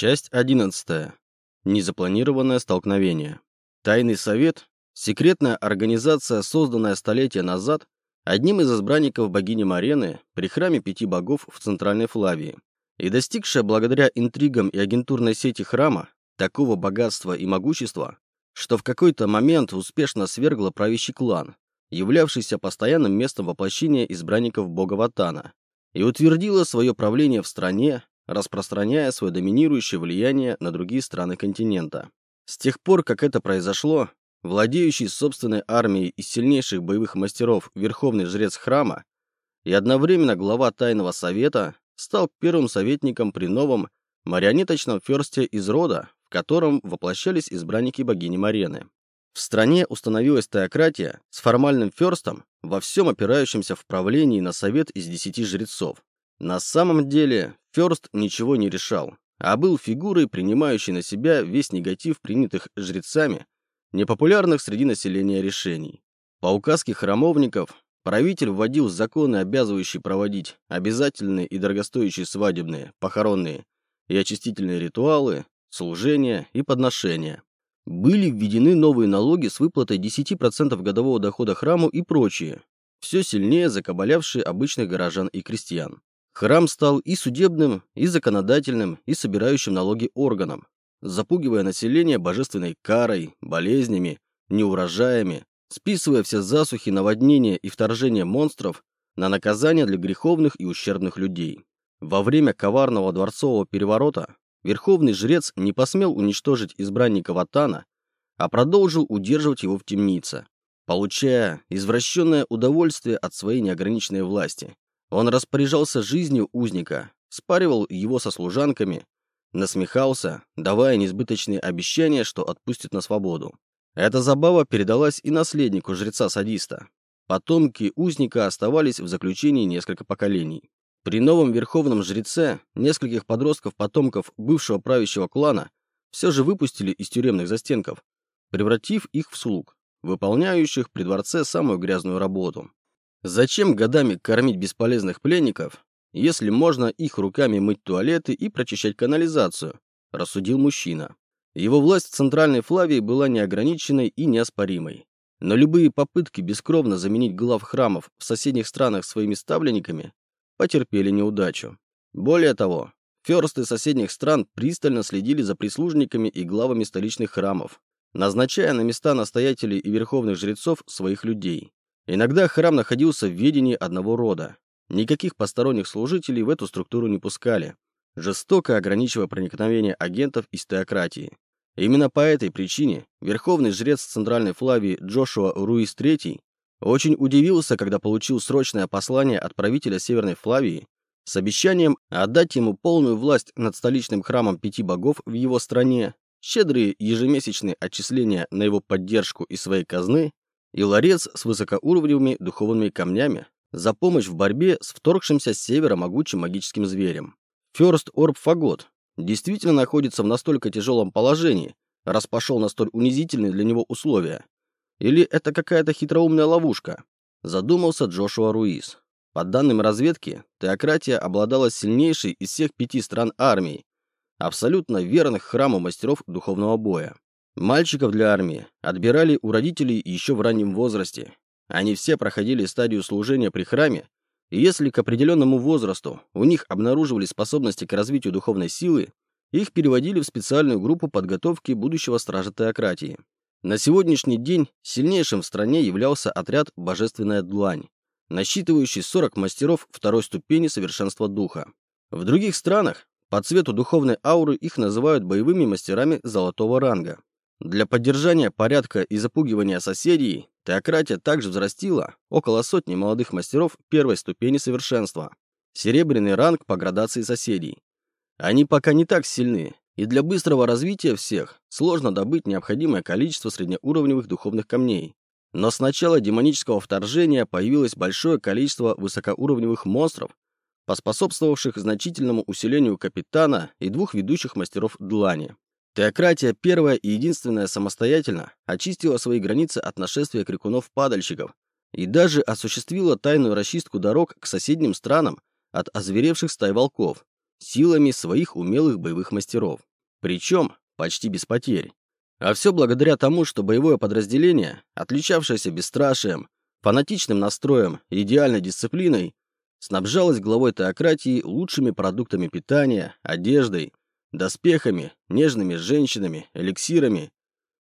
Часть 11. Незапланированное столкновение. Тайный совет – секретная организация, созданная столетия назад одним из избранников богини Марены при храме пяти богов в Центральной Флавии и достигшая благодаря интригам и агентурной сети храма такого богатства и могущества, что в какой-то момент успешно свергла правящий клан, являвшийся постоянным местом воплощения избранников бога Ватана, и утвердила свое правление в стране, распространяя свое доминирующее влияние на другие страны континента. С тех пор, как это произошло, владеющий собственной армией из сильнейших боевых мастеров верховный жрец храма и одновременно глава тайного совета стал первым советником при новом марионеточном ферсте из рода, в котором воплощались избранники богини Марены. В стране установилась теократия с формальным ферстом, во всем опирающимся в правлении на совет из десяти жрецов. На самом деле, Ферст ничего не решал, а был фигурой, принимающей на себя весь негатив принятых жрецами, непопулярных среди населения решений. По указке храмовников, правитель вводил законы, обязывающие проводить обязательные и дорогостоящие свадебные, похоронные и очистительные ритуалы, служения и подношения. Были введены новые налоги с выплатой 10% годового дохода храму и прочие, все сильнее закабалявшие обычных горожан и крестьян. Храм стал и судебным, и законодательным, и собирающим налоги органом, запугивая население божественной карой, болезнями, неурожаями, списывая все засухи, наводнения и вторжения монстров на наказание для греховных и ущербных людей. Во время коварного дворцового переворота верховный жрец не посмел уничтожить избранника Ватана, а продолжил удерживать его в темнице, получая извращенное удовольствие от своей неограниченной власти. Он распоряжался жизнью узника, спаривал его со служанками, насмехался, давая несбыточные обещания, что отпустит на свободу. Эта забава передалась и наследнику жреца-садиста. Потомки узника оставались в заключении несколько поколений. При новом верховном жреце нескольких подростков-потомков бывшего правящего клана все же выпустили из тюремных застенков, превратив их в слуг, выполняющих при дворце самую грязную работу. Зачем годами кормить бесполезных пленников, если можно их руками мыть туалеты и прочищать канализацию, рассудил мужчина. Его власть в Центральной Флавии была неограниченной и неоспоримой. Но любые попытки бескровно заменить глав храмов в соседних странах своими ставленниками потерпели неудачу. Более того, ферсты соседних стран пристально следили за прислужниками и главами столичных храмов, назначая на места настоятелей и верховных жрецов своих людей. Иногда храм находился в ведении одного рода. Никаких посторонних служителей в эту структуру не пускали, жестоко ограничивая проникновение агентов из теократии. Именно по этой причине верховный жрец Центральной Флавии Джошуа Руис III очень удивился, когда получил срочное послание от правителя Северной Флавии с обещанием отдать ему полную власть над столичным храмом пяти богов в его стране, щедрые ежемесячные отчисления на его поддержку из своей казны и ларец с высокоуровневыми духовными камнями за помощь в борьбе с вторгшимся с севера могучим магическим зверем. Ферст Орб Фагот действительно находится в настолько тяжелом положении, раз пошел на столь унизительные для него условия. Или это какая-то хитроумная ловушка? Задумался Джошуа Руис. По данным разведки, теократия обладала сильнейшей из всех пяти стран армий, абсолютно верных храму мастеров духовного боя. Мальчиков для армии отбирали у родителей еще в раннем возрасте. Они все проходили стадию служения при храме, и если к определенному возрасту у них обнаруживали способности к развитию духовной силы, их переводили в специальную группу подготовки будущего стража теократии. На сегодняшний день сильнейшим в стране являлся отряд «Божественная длань», насчитывающий 40 мастеров второй ступени совершенства духа. В других странах по цвету духовной ауры их называют боевыми мастерами золотого ранга. Для поддержания порядка и запугивания соседей теократия также взрастила около сотни молодых мастеров первой ступени совершенства. Серебряный ранг по градации соседей. Они пока не так сильны, и для быстрого развития всех сложно добыть необходимое количество среднеуровневых духовных камней. Но с начала демонического вторжения появилось большое количество высокоуровневых монстров, поспособствовавших значительному усилению капитана и двух ведущих мастеров Длани. Теократия первая и единственная самостоятельно очистила свои границы от нашествия крикунов-падальщиков и даже осуществила тайную расчистку дорог к соседним странам от озверевших стай волков силами своих умелых боевых мастеров. причем почти без потерь. А все благодаря тому, что боевое подразделение, отличавшееся бесстрашием, фанатичным настроем и идеальной дисциплиной, снабжалось главой теократии лучшими продуктами питания, одеждой, доспехами, нежными женщинами, эликсирами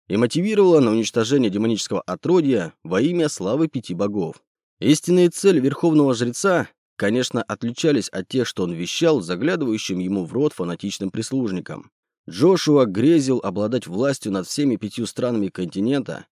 и мотивировало на уничтожение демонического отродья во имя славы пяти богов. Истинные цели верховного жреца, конечно, отличались от тех, что он вещал заглядывающим ему в рот фанатичным прислужникам. Джошуа грезил обладать властью над всеми пятью странами континента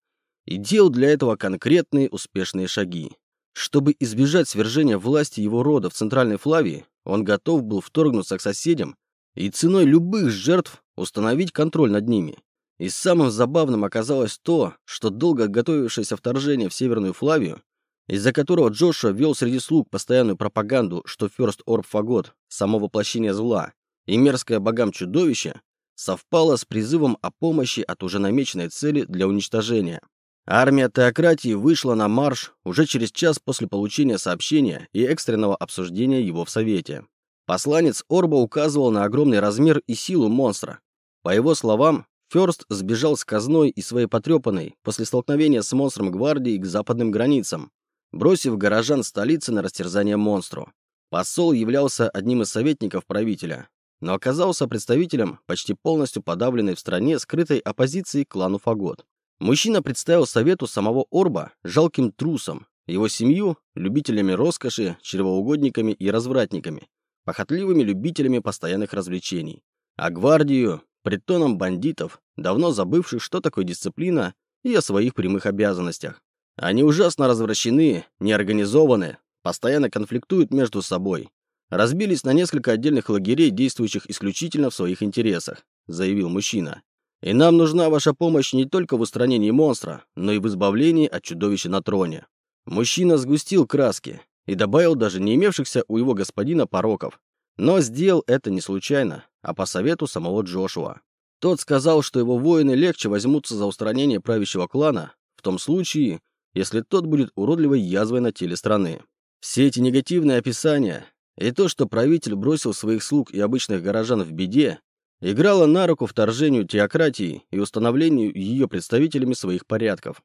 и делал для этого конкретные успешные шаги. Чтобы избежать свержения власти его рода в Центральной Флавии, он готов был вторгнуться к соседям и ценой любых жертв установить контроль над ними. И самым забавным оказалось то, что долго готовившееся вторжение в Северную Флавию, из-за которого Джошуа вел среди слуг постоянную пропаганду, что Ферст Орб Фагот – само воплощение зла, и мерзкое богам чудовище, совпало с призывом о помощи от уже намеченной цели для уничтожения. Армия теократии вышла на марш уже через час после получения сообщения и экстренного обсуждения его в Совете. Посланец Орба указывал на огромный размер и силу монстра. По его словам, Ферст сбежал с казной и своей потрепанной после столкновения с монстром гвардии к западным границам, бросив горожан столицы на растерзание монстру. Посол являлся одним из советников правителя, но оказался представителем почти полностью подавленной в стране скрытой оппозиции клану Фагот. Мужчина представил совету самого Орба жалким трусом, его семью – любителями роскоши, чревоугодниками и развратниками, похотливыми любителями постоянных развлечений, а гвардию – притоном бандитов, давно забывших, что такое дисциплина и о своих прямых обязанностях. Они ужасно развращены, неорганизованы, постоянно конфликтуют между собой, разбились на несколько отдельных лагерей, действующих исключительно в своих интересах», — заявил мужчина. «И нам нужна ваша помощь не только в устранении монстра, но и в избавлении от чудовища на троне». Мужчина сгустил краски и добавил даже не имевшихся у его господина пороков. Но сделал это не случайно, а по совету самого Джошуа. Тот сказал, что его воины легче возьмутся за устранение правящего клана в том случае, если тот будет уродливой язвой на теле страны. Все эти негативные описания и то, что правитель бросил своих слуг и обычных горожан в беде, играло на руку вторжению теократии и установлению ее представителями своих порядков.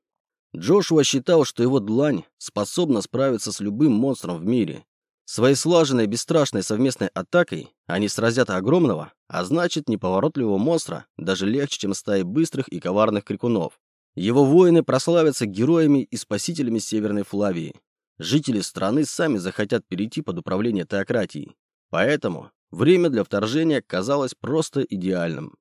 Джошуа считал, что его длань способна справиться с любым монстром в мире. Своей слаженной бесстрашной совместной атакой они сразят огромного, а значит неповоротливого монстра даже легче, чем стаи быстрых и коварных крикунов. Его воины прославятся героями и спасителями Северной Флавии, жители страны сами захотят перейти под управление теократией. Поэтому время для вторжения казалось просто идеальным.